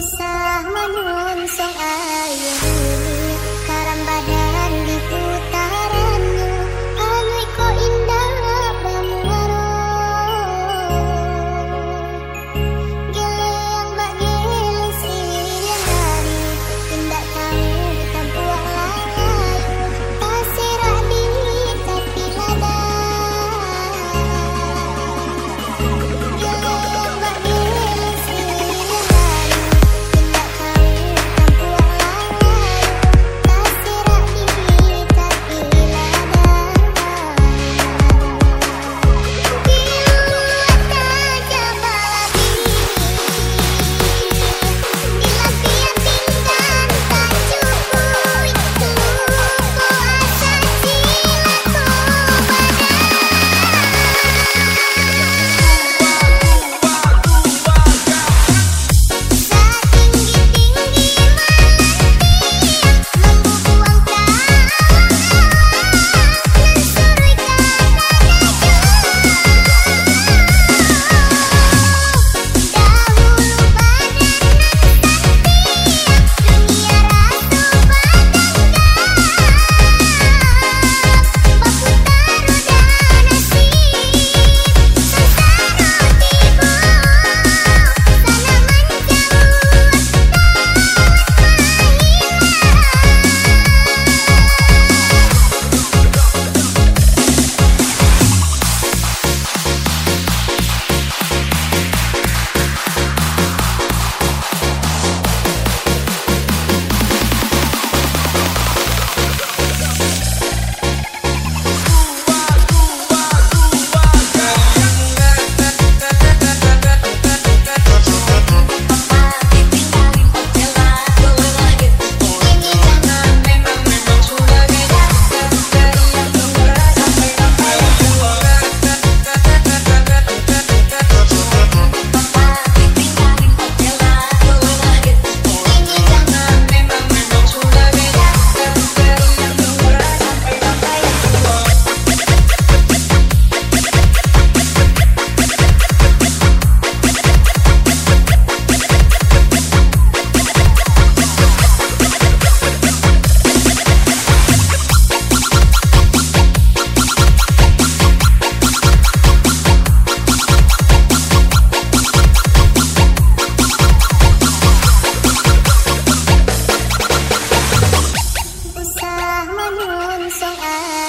sa manua 我送爱。